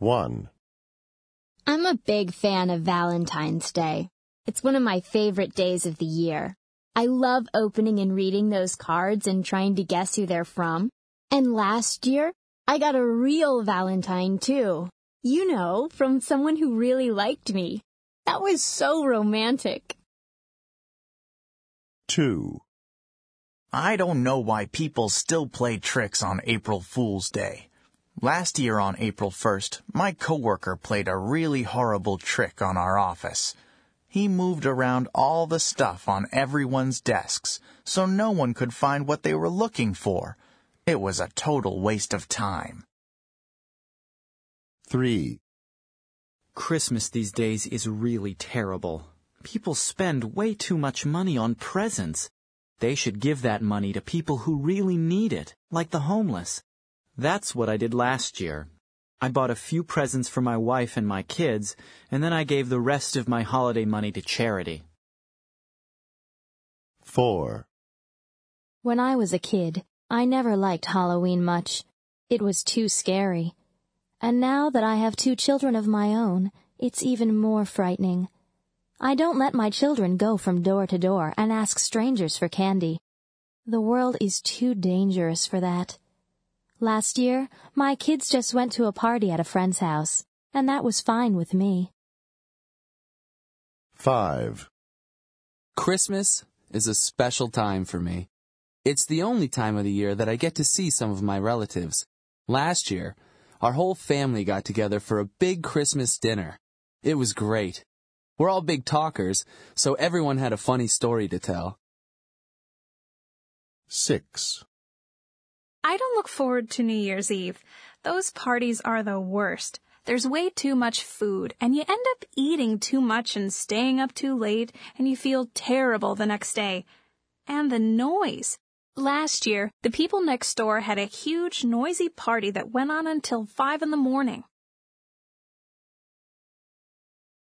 1. I'm a big fan of Valentine's Day. It's one of my favorite days of the year. I love opening and reading those cards and trying to guess who they're from. And last year, I got a real Valentine too. You know, from someone who really liked me. That was so romantic. 2. I don't know why people still play tricks on April Fool's Day. Last year on April 1st, my coworker played a really horrible trick on our office. He moved around all the stuff on everyone's desks so no one could find what they were looking for. It was a total waste of time. 3. Christmas these days is really terrible. People spend way too much money on presents. They should give that money to people who really need it, like the homeless. That's what I did last year. I bought a few presents for my wife and my kids, and then I gave the rest of my holiday money to charity. 4. When I was a kid, I never liked Halloween much. It was too scary. And now that I have two children of my own, it's even more frightening. I don't let my children go from door to door and ask strangers for candy. The world is too dangerous for that. Last year, my kids just went to a party at a friend's house, and that was fine with me. 5. Christmas is a special time for me. It's the only time of the year that I get to see some of my relatives. Last year, our whole family got together for a big Christmas dinner. It was great. We're all big talkers, so everyone had a funny story to tell. 6. I don't look forward to New Year's Eve. Those parties are the worst. There's way too much food, and you end up eating too much and staying up too late, and you feel terrible the next day. And the noise. Last year, the people next door had a huge, noisy party that went on until five in the morning.